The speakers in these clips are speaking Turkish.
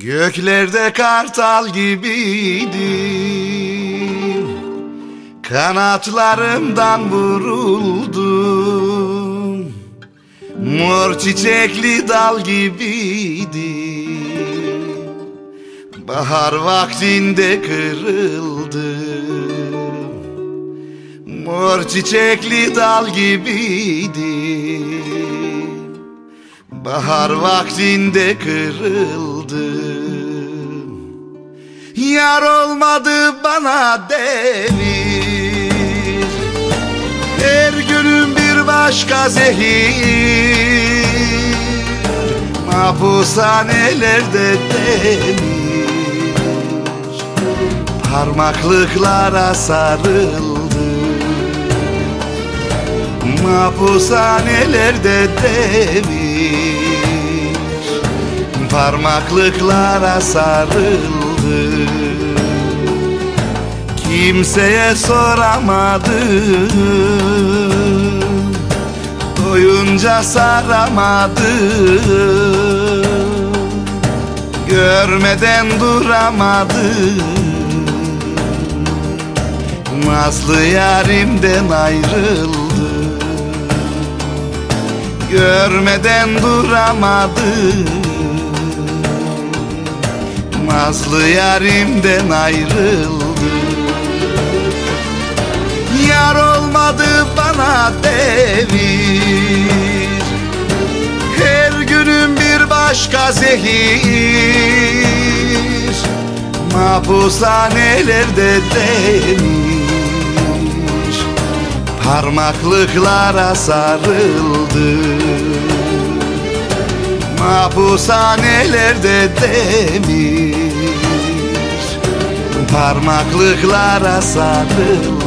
Göklerde kartal gibiydim Kanatlarımdan vuruldum. Mor çiçekli dal gibiydim Bahar vaktinde kırıldım. Mor çiçekli dal gibiydim Bahar vaktinde kırıldım Yar olmadı bana devir Her günüm bir başka zehir. Mahpushanelerde demir. Parmaklıklara sarıldım Mahpushanelerde demir. Parmaklıklara sarıldı Kimseye soramadım. Doyunca saramadım. Görmeden duramadım. Nazlı yarimden ayrıldı Görmeden duramadım Nazlı yarimden ayrıldı. Yar olmadı bana devir. Her günüm bir başka zehir. Mahpushanelerde demir. Parmaklıklara sarıldı Mahpushanelerde demir Parmaklıklara sarıldı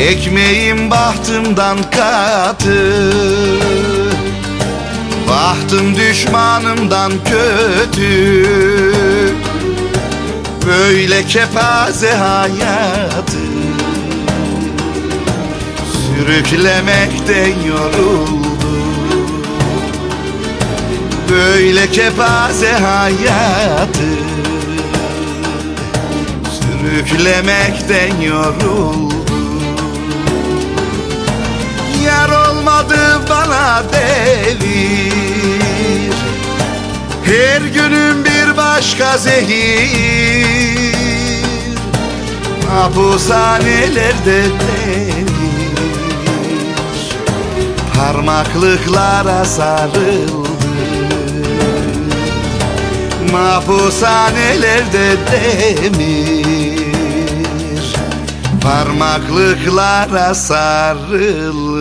Ekmeğim bahtımdan katı. Bahtım düşmanımdan kötü. Böyle kepaze hayatı. Sürüklemekten yoruldum Böyle kepaze hayatı. Sürüklemekten yoruldum Yar olmadı bana devir. Her günüm bir başka zehir. Mahpushanelerde demir. Parmaklıklara sarıldı. Mahpushanelerde demir Parmaklıklara sarıldı